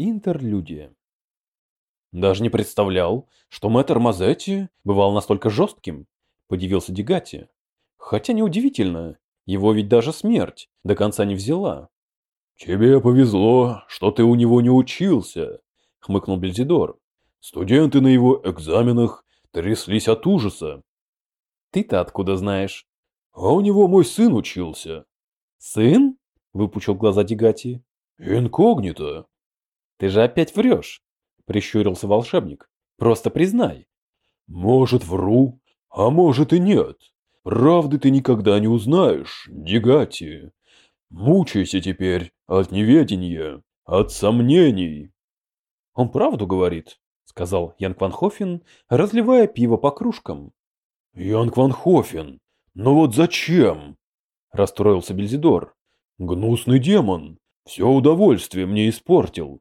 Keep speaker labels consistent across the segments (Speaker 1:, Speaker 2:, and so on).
Speaker 1: Интерлюдия. Даже не представлял, что мэтр Мазетти бывал настолько жестким, подивился Дегати. Хотя неудивительно, его ведь даже смерть до конца не взяла.
Speaker 2: «Тебе повезло, что ты у него не учился», — хмыкнул Бельзидор. «Студенты на его экзаменах тряслись от ужаса».
Speaker 1: «Ты-то откуда знаешь?»
Speaker 2: «А у него мой сын учился».
Speaker 1: «Сын?» — выпучил глаза Дегати.
Speaker 2: «Инкогнито»,
Speaker 1: ты же опять врешь, прищурился волшебник. Просто признай.
Speaker 2: Может, вру, а может и нет. Правды ты никогда не узнаешь, Дегати. Мучайся теперь от неведения, от сомнений.
Speaker 1: Он правду говорит, сказал Ян Кванхофен, разливая пиво по кружкам.
Speaker 2: Ян Кванхофен, но вот зачем? Расстроился Бельзидор. Гнусный демон, все удовольствие мне испортил.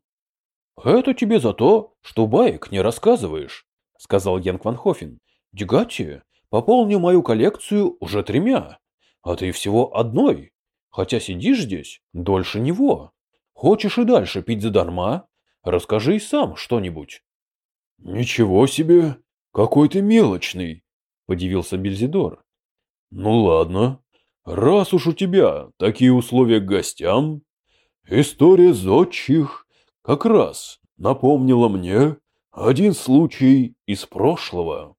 Speaker 1: «Это тебе за то, что баек не рассказываешь», — сказал Ян Кванхофен. «Дегати, пополню мою коллекцию уже тремя, а ты всего одной, хотя сидишь здесь дольше него. Хочешь и дальше пить задарма? Расскажи и сам что-нибудь».
Speaker 2: «Ничего себе! Какой ты мелочный!» — подивился Бельзидор. «Ну ладно, раз уж у тебя такие условия к гостям, история зодчих как раз напомнила мне один случай из прошлого.